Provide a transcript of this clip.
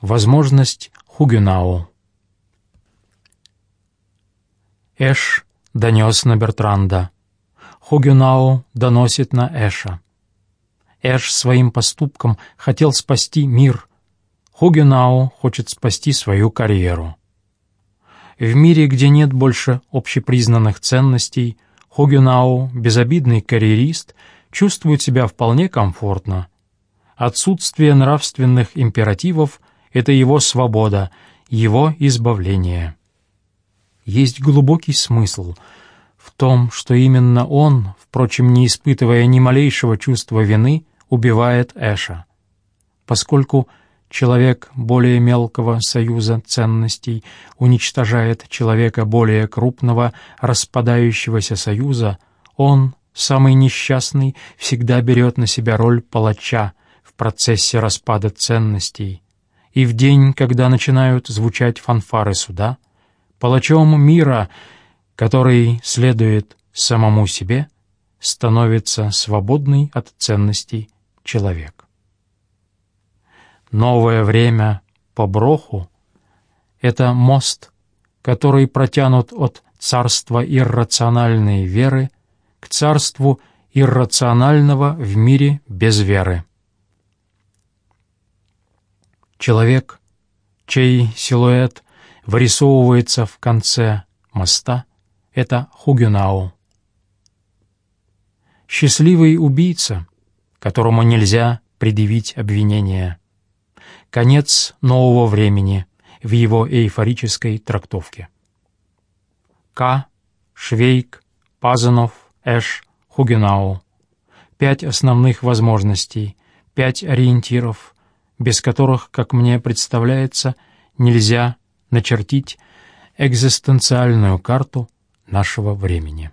Возможность Хугенау. Эш донес на Бертранда. Хугенау доносит на Эша. Эш своим поступком хотел спасти мир. Хугенау хочет спасти свою карьеру. В мире, где нет больше общепризнанных ценностей, Хугенау, безобидный карьерист, чувствует себя вполне комфортно. Отсутствие нравственных императивов — это его свобода, его избавление. Есть глубокий смысл в том, что именно он, впрочем, не испытывая ни малейшего чувства вины, убивает Эша. Поскольку человек более мелкого союза ценностей уничтожает человека более крупного распадающегося союза, он, самый несчастный, всегда берет на себя роль палача в процессе распада ценностей. И в день, когда начинают звучать фанфары суда, палачом мира, который следует самому себе, становится свободный от ценностей человек. Новое время по Броху — это мост, который протянут от царства иррациональной веры к царству иррационального в мире без веры. Человек, чей силуэт вырисовывается в конце моста, это Хугюнау. Счастливый убийца, которому нельзя предъявить обвинение — конец нового времени в его эйфорической трактовке. К, Швейк, Пазанов, Эш, Хугенау. Пять основных возможностей, пять ориентиров, без которых, как мне представляется, нельзя начертить экзистенциальную карту нашего времени.